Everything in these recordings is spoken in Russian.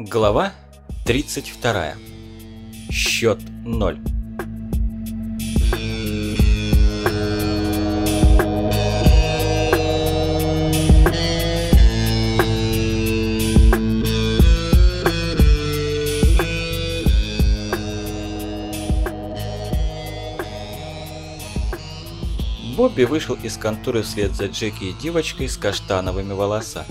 Глава 32. Счет 0. Бобби вышел из конторы вслед за Джеки и девочкой с каштановыми волосами.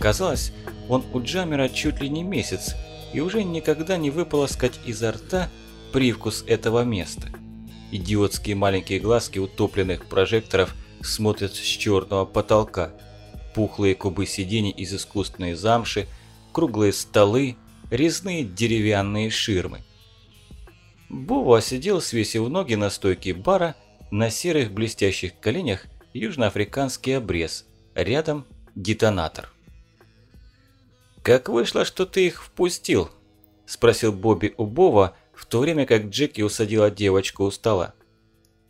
Казалось, он у Джамера чуть ли не месяц, и уже никогда не выполоскать изо рта привкус этого места. Идиотские маленькие глазки утопленных прожекторов смотрят с черного потолка. Пухлые кубы сидений из искусственной замши, круглые столы, резные деревянные ширмы. Бова сидел, свесив ноги на стойке бара, на серых блестящих коленях южноафриканский обрез, рядом детонатор. «Как вышло, что ты их впустил?» – спросил Бобби у Бова, в то время как Джеки усадила девочку у стола.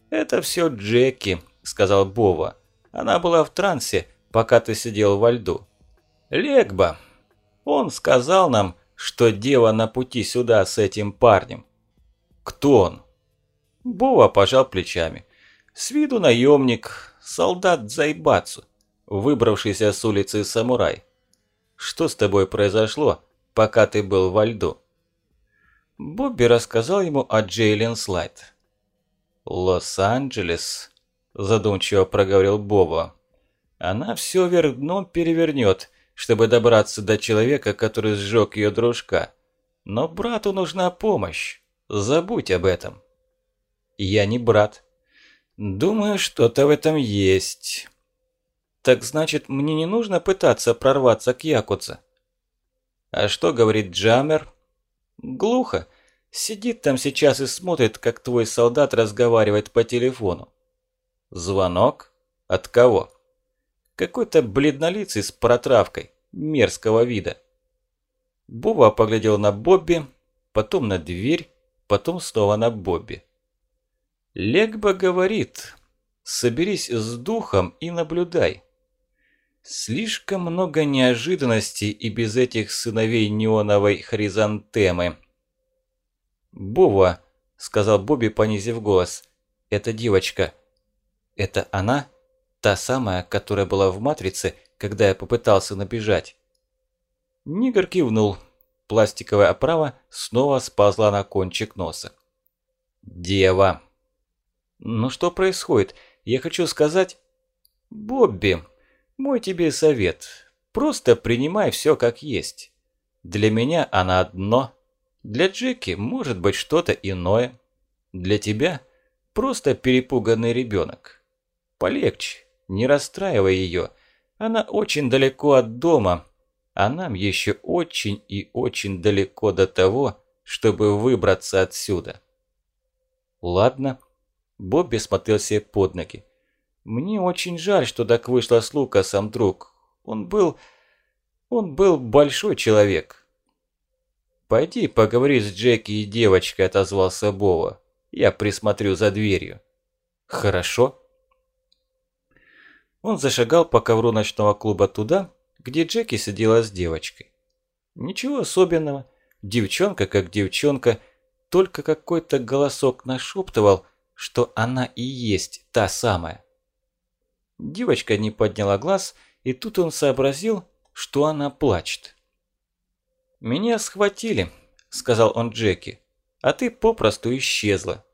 «Это все Джеки», – сказал Бова. «Она была в трансе, пока ты сидел во льду». «Легба, он сказал нам, что дева на пути сюда с этим парнем». «Кто он?» Бова пожал плечами. «С виду наемник, солдат Зайбацу, выбравшийся с улицы Самурай. Что с тобой произошло, пока ты был во льду?» Бобби рассказал ему о Джейлен Слайд. «Лос-Анджелес», – задумчиво проговорил Боба. «Она все вверх дном перевернет, чтобы добраться до человека, который сжег ее дружка. Но брату нужна помощь. Забудь об этом». «Я не брат». «Думаю, что-то в этом есть». Так значит, мне не нужно пытаться прорваться к Якудзе? А что говорит Джамер? Глухо. Сидит там сейчас и смотрит, как твой солдат разговаривает по телефону. Звонок? От кого? Какой-то бледнолицый с протравкой, мерзкого вида. Бува поглядел на Бобби, потом на дверь, потом снова на Бобби. Легба говорит, соберись с духом и наблюдай. Слишком много неожиданностей и без этих сыновей неоновой хризантемы. «Бува», – сказал Бобби, понизив голос, – «это девочка. Это она? Та самая, которая была в «Матрице», когда я попытался набежать?» Нигер кивнул. Пластиковая оправа снова сползла на кончик носа. «Дева!» «Ну что происходит? Я хочу сказать...» «Бобби!» Мой тебе совет. Просто принимай все как есть. Для меня она одно. Для Джеки может быть что-то иное. Для тебя просто перепуганный ребенок. Полегче, не расстраивай ее. Она очень далеко от дома, а нам еще очень и очень далеко до того, чтобы выбраться отсюда. Ладно. Бобби смотрел себе под ноги. Мне очень жаль, что так вышло с Лукасом, друг. Он был... он был большой человек. «Пойди поговори с Джеки и девочкой», – отозвался Бова. «Я присмотрю за дверью». «Хорошо». Он зашагал по ковру ночного клуба туда, где Джеки сидела с девочкой. Ничего особенного. Девчонка как девчонка, только какой-то голосок нашептывал, что она и есть та самая. Девочка не подняла глаз, и тут он сообразил, что она плачет. «Меня схватили», – сказал он Джеки, – «а ты попросту исчезла».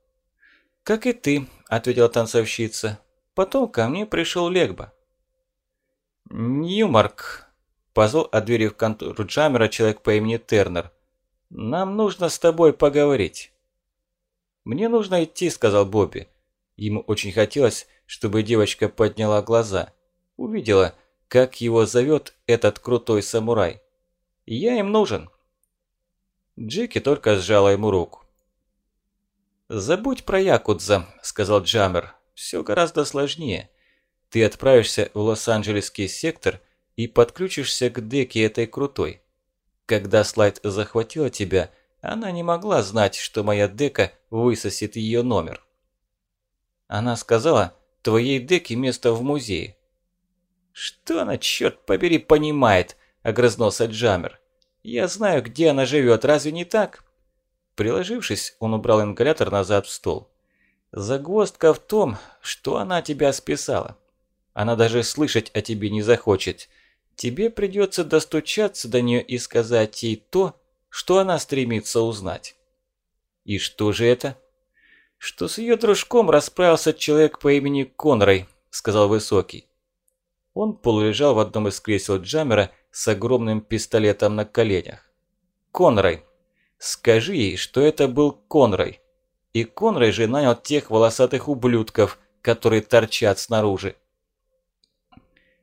«Как и ты», – ответила танцовщица. «Потом ко мне пришел Легба». «Ньюмарк», – позвал от двери в контору Джамера человек по имени Тернер. «Нам нужно с тобой поговорить». «Мне нужно идти», – сказал Бобби. Ему очень хотелось, чтобы девочка подняла глаза. Увидела, как его зовет этот крутой самурай. «Я им нужен». Джеки только сжала ему руку. «Забудь про Якудза», – сказал Джамер. «Все гораздо сложнее. Ты отправишься в Лос-Анджелесский сектор и подключишься к деке этой крутой. Когда Слайд захватила тебя, она не могла знать, что моя дека высосет ее номер». Она сказала, твоей деке место в музее». «Что она, черт побери, понимает?» – огрызнулся Джамер. Я знаю, где она живет, разве не так?» Приложившись, он убрал ингалятор назад в стол. «Загвоздка в том, что она тебя списала. Она даже слышать о тебе не захочет. Тебе придется достучаться до нее и сказать ей то, что она стремится узнать». «И что же это?» «Что с ее дружком расправился человек по имени Конрой», – сказал Высокий. Он полулежал в одном из кресел Джаммера с огромным пистолетом на коленях. «Конрой. Скажи ей, что это был Конрой. И Конрой же нанял тех волосатых ублюдков, которые торчат снаружи».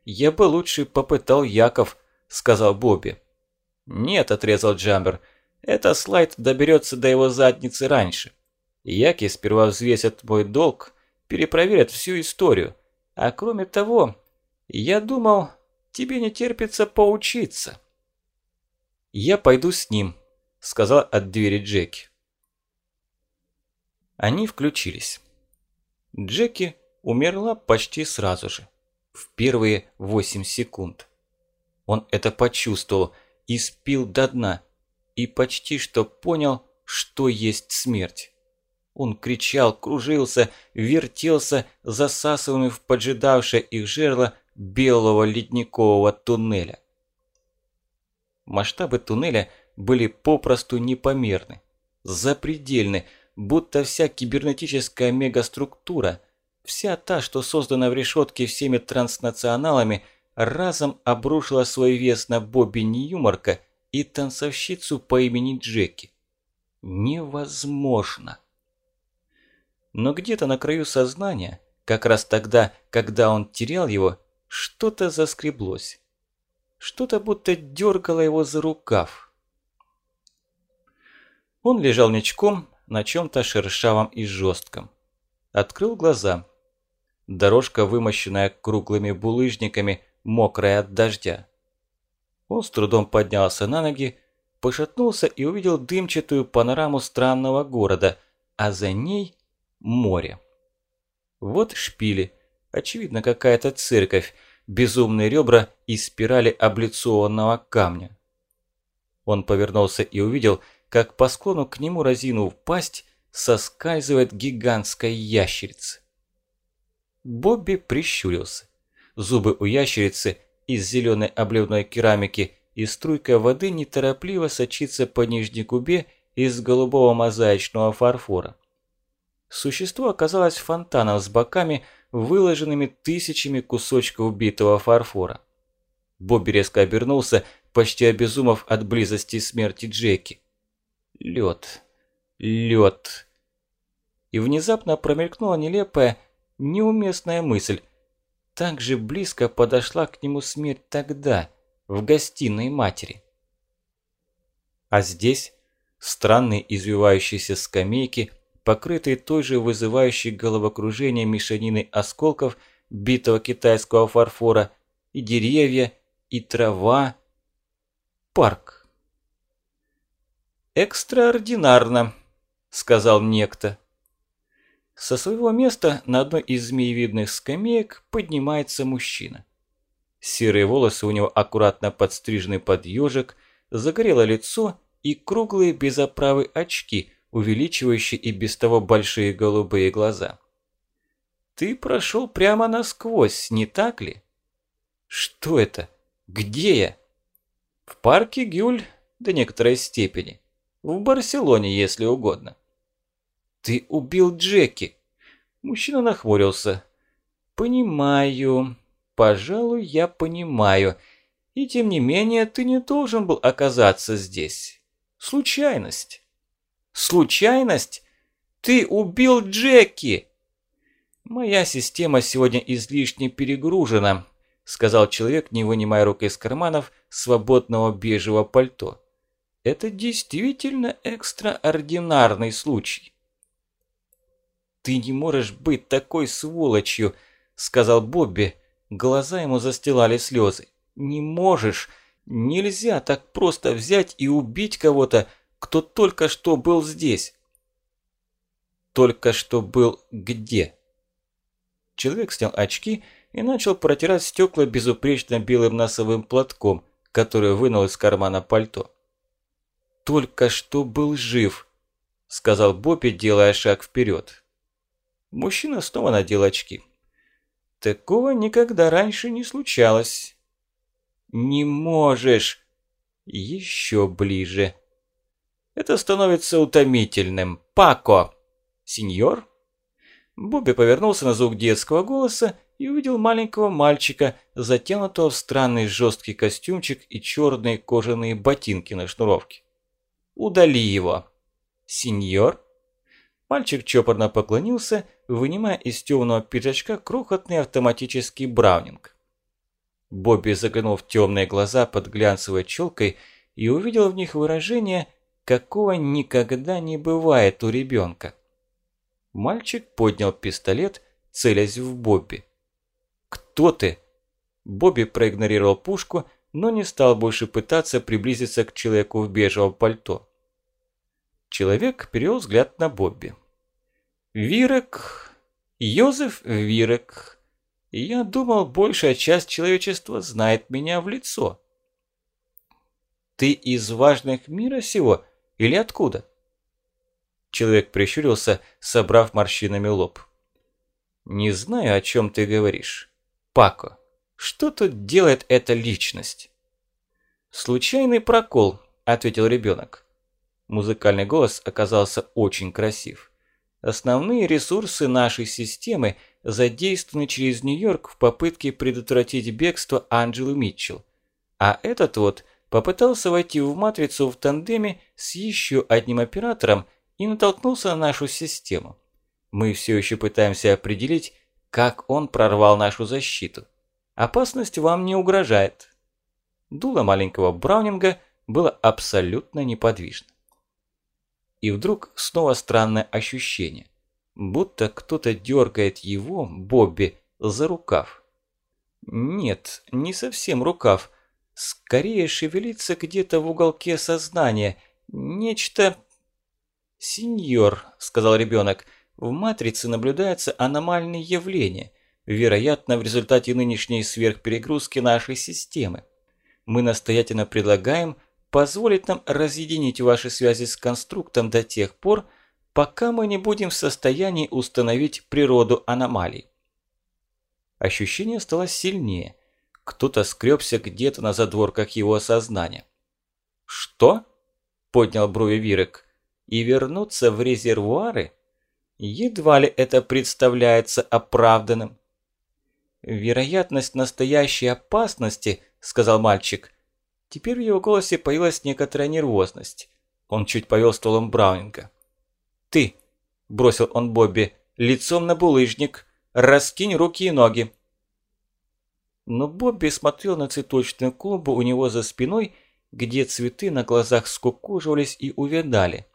«Я бы лучше попытал Яков», – сказал Бобби. «Нет», – отрезал Джамбер, – «это слайд доберется до его задницы раньше. Яки сперва взвесят мой долг, перепроверят всю историю. А кроме того, я думал, тебе не терпится поучиться». «Я пойду с ним», – сказал от двери Джеки. Они включились. Джеки умерла почти сразу же, в первые восемь секунд. Он это почувствовал и спил до дна, и почти что понял, что есть смерть. Он кричал, кружился, вертелся, засасываемый в поджидавшее их жерло белого ледникового туннеля. Масштабы туннеля были попросту непомерны, запредельны, будто вся кибернетическая мегаструктура, вся та, что создана в решетке всеми транснационалами, разом обрушила свой вес на Бобби Ньюмарка и танцовщицу по имени Джеки. Невозможно. Но где-то на краю сознания, как раз тогда, когда он терял его, что-то заскреблось. Что-то будто дергало его за рукав. Он лежал ничком на чем-то шершавом и жестком. Открыл глаза. Дорожка, вымощенная круглыми булыжниками, мокрая от дождя. Он с трудом поднялся на ноги, пошатнулся и увидел дымчатую панораму странного города, а за ней море. Вот шпили, Очевидно, какая-то церковь, безумные ребра и спирали облицованного камня. Он повернулся и увидел, как по склону к нему, разинув пасть, соскальзывает гигантская ящерица. Бобби прищурился. Зубы у ящерицы из зеленой обливной керамики и струйка воды неторопливо сочится по нижней губе из голубого мозаичного фарфора. Существо оказалось фонтаном с боками, выложенными тысячами кусочков битого фарфора. Бобби резко обернулся, почти обезумев от близости смерти Джеки. Лед, лед. И внезапно промелькнула нелепая, неуместная мысль. Так же близко подошла к нему смерть тогда, в гостиной матери. А здесь странные извивающиеся скамейки – покрытые той же вызывающей головокружение мешанины осколков битого китайского фарфора, и деревья, и трава. Парк. «Экстраординарно», – сказал некто. Со своего места на одной из змеевидных скамеек поднимается мужчина. Серые волосы у него аккуратно подстрижены под ежик, загорело лицо и круглые без оправы очки – увеличивающий и без того большие голубые глаза. «Ты прошел прямо насквозь, не так ли?» «Что это? Где я?» «В парке Гюль до некоторой степени. В Барселоне, если угодно». «Ты убил Джеки!» Мужчина нахмурился. «Понимаю. Пожалуй, я понимаю. И тем не менее, ты не должен был оказаться здесь. Случайность». Случайность? Ты убил Джеки!» «Моя система сегодня излишне перегружена», – сказал человек, не вынимая рук из карманов свободного бежевого пальто. «Это действительно экстраординарный случай». «Ты не можешь быть такой сволочью», – сказал Бобби. Глаза ему застилали слезы. «Не можешь. Нельзя так просто взять и убить кого-то, кто только что был здесь. Только что был где? Человек снял очки и начал протирать стекла безупречно белым носовым платком, который вынул из кармана пальто. только что был жив», – сказал Бобби, делая шаг вперед. Мужчина снова надел очки. Такого никогда раньше не случалось. «Не можешь!» Еще ближе. Это становится утомительным. «Пако!» «Сеньор?» Бобби повернулся на звук детского голоса и увидел маленького мальчика, затянутого в странный жесткий костюмчик и черные кожаные ботинки на шнуровке. «Удали его!» «Сеньор?» Мальчик чопорно поклонился, вынимая из темного пиджачка крохотный автоматический браунинг. Бобби заглянул в темные глаза под глянцевой челкой и увидел в них выражение, какого никогда не бывает у ребенка. Мальчик поднял пистолет, целясь в Бобби. «Кто ты?» Бобби проигнорировал пушку, но не стал больше пытаться приблизиться к человеку в бежевом пальто. Человек перевел взгляд на Бобби. «Вирек, Йозеф Вирек. Я думал, большая часть человечества знает меня в лицо». «Ты из важных мира сего или откуда?» Человек прищурился, собрав морщинами лоб. «Не знаю, о чем ты говоришь. Пако, что тут делает эта личность?» «Случайный прокол», – ответил ребенок. Музыкальный голос оказался очень красив. Основные ресурсы нашей системы задействованы через Нью-Йорк в попытке предотвратить бегство Анджелы Митчелл. А этот вот попытался войти в матрицу в тандеме с еще одним оператором – и натолкнулся на нашу систему. Мы все еще пытаемся определить, как он прорвал нашу защиту. Опасность вам не угрожает. Дуло маленького Браунинга было абсолютно неподвижно. И вдруг снова странное ощущение, будто кто-то дергает его, Бобби, за рукав. Нет, не совсем рукав, скорее шевелится где-то в уголке сознания, нечто «Сеньор», – сказал ребенок, – «в матрице наблюдаются аномальные явления, вероятно, в результате нынешней сверхперегрузки нашей системы. Мы настоятельно предлагаем позволить нам разъединить ваши связи с конструктом до тех пор, пока мы не будем в состоянии установить природу аномалий». Ощущение стало сильнее. Кто-то скребся где-то на задворках его сознания. «Что?» – поднял брови Вирек и вернуться в резервуары, едва ли это представляется оправданным. «Вероятность настоящей опасности», – сказал мальчик. Теперь в его голосе появилась некоторая нервозность. Он чуть повел столом Браунинга. «Ты», – бросил он Бобби, – «лицом на булыжник, раскинь руки и ноги». Но Бобби смотрел на цветочную клумбу у него за спиной, где цветы на глазах скукоживались и увядали.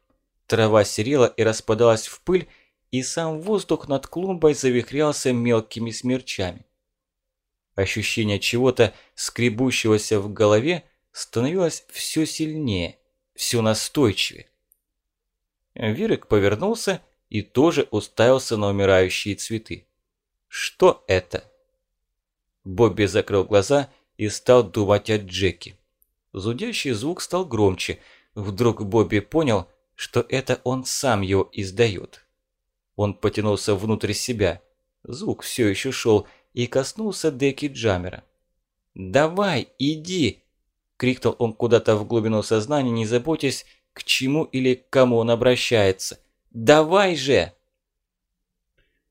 Трава серела и распадалась в пыль, и сам воздух над клумбой завихрялся мелкими смерчами. Ощущение чего-то скребущегося в голове становилось все сильнее, все настойчивее. Вирек повернулся и тоже уставился на умирающие цветы. Что это? Бобби закрыл глаза и стал думать о Джеки. Зудящий звук стал громче. Вдруг Бобби понял, что это он сам его издает. Он потянулся внутрь себя. Звук все еще шел и коснулся деки Джамера. «Давай, иди!» – крикнул он куда-то в глубину сознания, не заботясь, к чему или к кому он обращается. «Давай же!»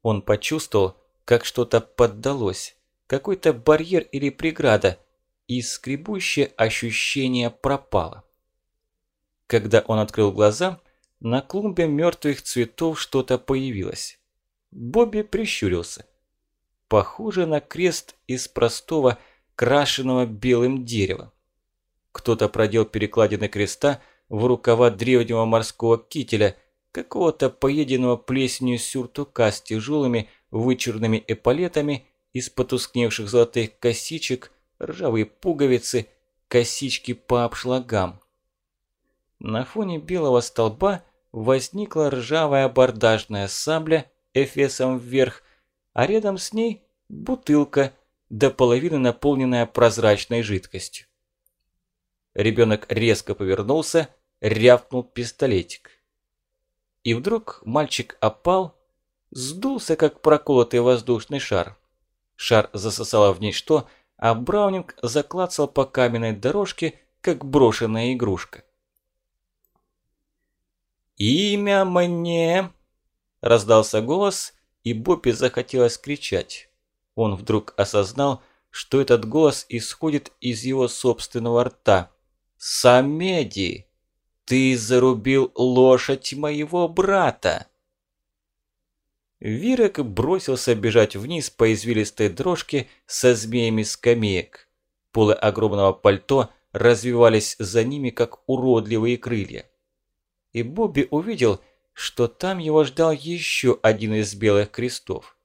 Он почувствовал, как что-то поддалось, какой-то барьер или преграда, и скребущее ощущение пропало. Когда он открыл глаза, на клумбе мертвых цветов что-то появилось. Бобби прищурился. Похоже на крест из простого, крашеного белым дерева. Кто-то продел перекладины креста в рукава древнего морского кителя, какого-то поеденного плесенью сюртука с тяжелыми вычурными эполетами из потускневших золотых косичек, ржавые пуговицы, косички по обшлагам. На фоне белого столба возникла ржавая абордажная сабля эфесом вверх, а рядом с ней бутылка, до половины наполненная прозрачной жидкостью. Ребенок резко повернулся, рявкнул пистолетик. И вдруг мальчик опал, сдулся, как проколотый воздушный шар. Шар засосало в ничто, а Браунинг заклацал по каменной дорожке, как брошенная игрушка. «Имя мне!» – раздался голос, и Бобби захотелось кричать. Он вдруг осознал, что этот голос исходит из его собственного рта. «Самеди! Ты зарубил лошадь моего брата!» Вирек бросился бежать вниз по извилистой дрожке со змеями скамеек. Полы огромного пальто развивались за ними, как уродливые крылья. И Бобби увидел, что там его ждал еще один из белых крестов.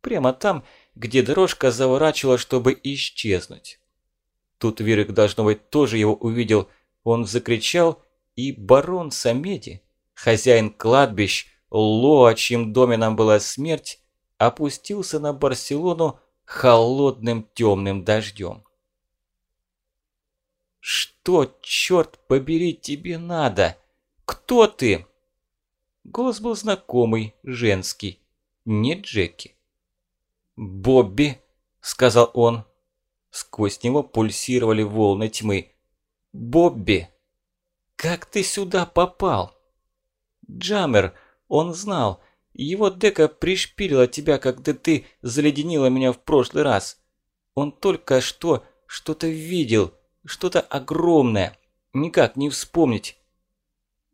Прямо там, где дорожка заворачивала, чтобы исчезнуть. Тут Вирек, должно быть, тоже его увидел. Он закричал, и барон Самеди, хозяин кладбищ, Лоа, чьим доменом была смерть, опустился на Барселону холодным темным дождем. «Что, черт побери, тебе надо? Кто ты?» Голос был знакомый, женский, не Джеки. «Бобби», – сказал он. Сквозь него пульсировали волны тьмы. «Бобби, как ты сюда попал?» «Джаммер, он знал. Его дека пришпилила тебя, когда ты заледенила меня в прошлый раз. Он только что что-то видел, что-то огромное. Никак не вспомнить.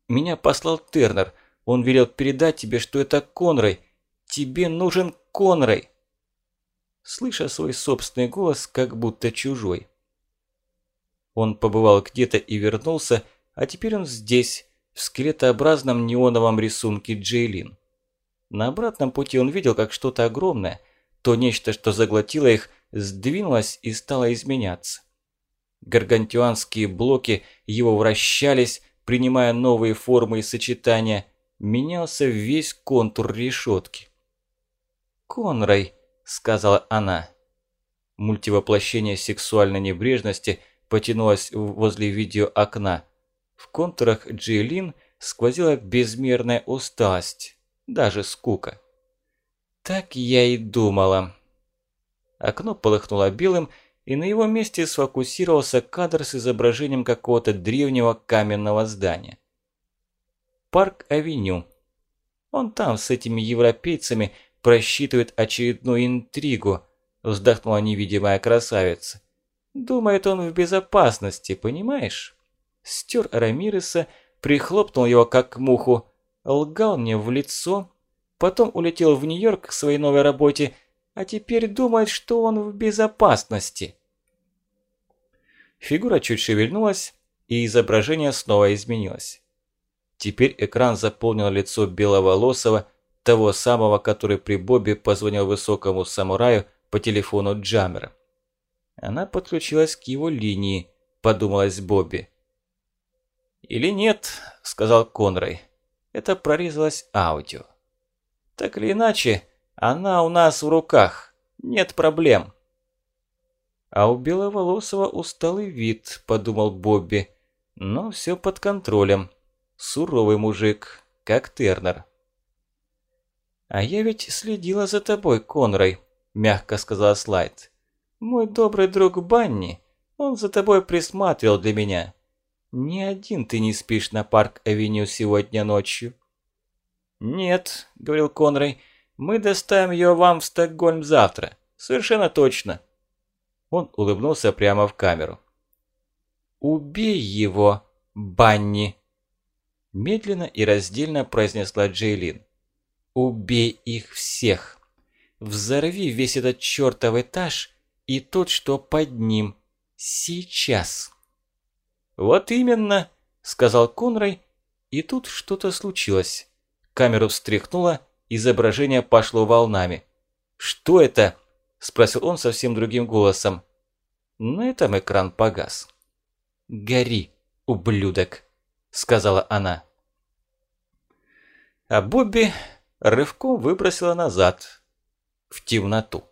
Меня послал Тернер. Он велел передать тебе, что это Конрой. Тебе нужен Конрой слыша свой собственный голос, как будто чужой. Он побывал где-то и вернулся, а теперь он здесь, в скелетообразном неоновом рисунке Джейлин. На обратном пути он видел, как что-то огромное, то нечто, что заглотило их, сдвинулось и стало изменяться. Гаргантюанские блоки его вращались, принимая новые формы и сочетания, менялся весь контур решетки. «Конрай», сказала она. Мультивоплощение сексуальной небрежности потянулось возле видеоокна. В контурах Джейлин сквозила безмерная усталость, даже скука. Так я и думала. Окно полыхнуло белым, и на его месте сфокусировался кадр с изображением какого-то древнего каменного здания. Парк-авеню. Он там с этими европейцами – просчитывает очередную интригу», – вздохнула невидимая красавица. «Думает он в безопасности, понимаешь?» Стер Рамиреса, прихлопнул его как муху, лгал мне в лицо, потом улетел в Нью-Йорк к своей новой работе, а теперь думает, что он в безопасности. Фигура чуть шевельнулась, и изображение снова изменилось. Теперь экран заполнил лицо беловолосого, того самого, который при Бобби позвонил высокому самураю по телефону Джаммера. Она подключилась к его линии, подумалась Бобби. «Или нет», – сказал Конрой. Это прорезалось аудио. «Так или иначе, она у нас в руках. Нет проблем». «А у Беловолосого усталый вид», – подумал Бобби. «Но все под контролем. Суровый мужик, как Тернер». «А я ведь следила за тобой, Конрой», – мягко сказала Слайд. «Мой добрый друг Банни, он за тобой присматривал для меня. Ни один ты не спишь на Парк-авеню сегодня ночью». «Нет», – говорил Конрой, – «мы доставим ее вам в Стокгольм завтра. Совершенно точно». Он улыбнулся прямо в камеру. «Убей его, Банни!» Медленно и раздельно произнесла Джейлин. Убей их всех. Взорви весь этот чертов этаж и тот, что под ним. Сейчас. Вот именно, сказал Конрой, и тут что-то случилось. Камеру встряхнуло, изображение пошло волнами. «Что это?» – спросил он совсем другим голосом. На этом экран погас. «Гори, ублюдок», – сказала она. А Бобби рывком выбросила назад, в темноту.